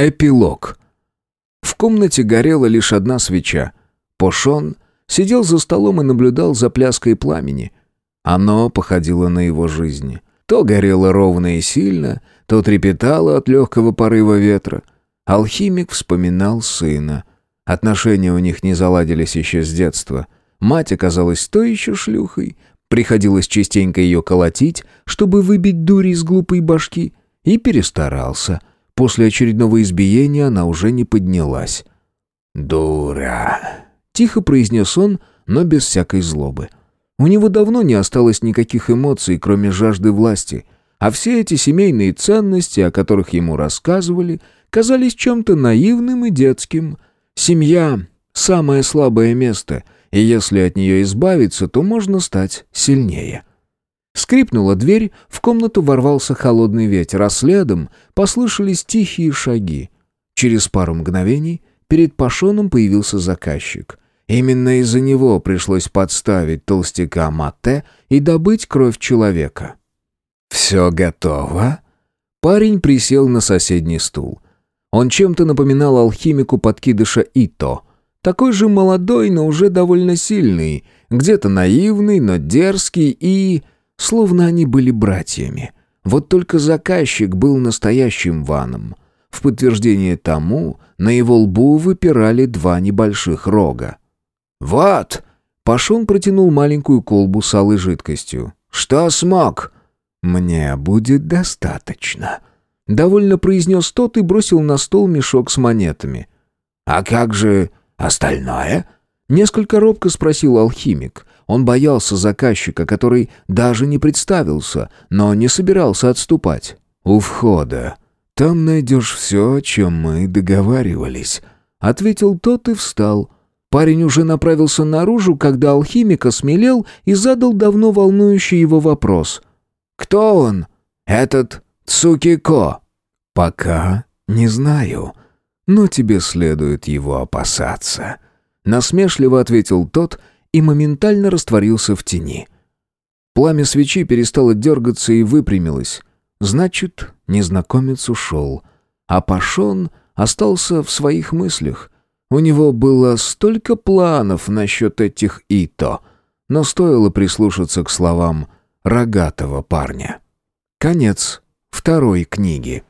Эпилог. В комнате горела лишь одна свеча. Пошон сидел за столом и наблюдал за пляской пламени. Оно походило на его жизнь. То горело ровно и сильно, то трепетало от легкого порыва ветра. Алхимик вспоминал сына. Отношения у них не заладились еще с детства. Мать оказалась то еще шлюхой. Приходилось частенько ее колотить, чтобы выбить дури из глупой башки. И перестарался — После очередного избиения она уже не поднялась. «Дура!» — тихо произнес он, но без всякой злобы. У него давно не осталось никаких эмоций, кроме жажды власти, а все эти семейные ценности, о которых ему рассказывали, казались чем-то наивным и детским. Семья — самое слабое место, и если от нее избавиться, то можно стать сильнее. Скрипнула дверь, в комнату ворвался холодный ветер, а следом послышались тихие шаги. Через пару мгновений перед Пашоном появился заказчик. Именно из-за него пришлось подставить толстяка Мате и добыть кровь человека. «Все готово?» Парень присел на соседний стул. Он чем-то напоминал алхимику подкидыша Ито. Такой же молодой, но уже довольно сильный, где-то наивный, но дерзкий и Словно они были братьями. Вот только заказчик был настоящим ваном. В подтверждение тому на его лбу выпирали два небольших рога. «Вот!» Пашон протянул маленькую колбу с алой жидкостью. «Что смог?» «Мне будет достаточно», — довольно произнес тот и бросил на стол мешок с монетами. «А как же остальное?» — несколько робко спросил алхимик. Он боялся заказчика, который даже не представился, но не собирался отступать. «У входа. Там найдешь все, о чем мы договаривались», — ответил тот и встал. Парень уже направился наружу, когда алхимик осмелел и задал давно волнующий его вопрос. «Кто он? Этот Цукико?» «Пока не знаю, но тебе следует его опасаться», — насмешливо ответил тот и моментально растворился в тени. Пламя свечи перестало дергаться и выпрямилось. Значит, незнакомец ушел. А Пашон остался в своих мыслях. У него было столько планов насчет этих Ито, но стоило прислушаться к словам рогатого парня. Конец второй книги.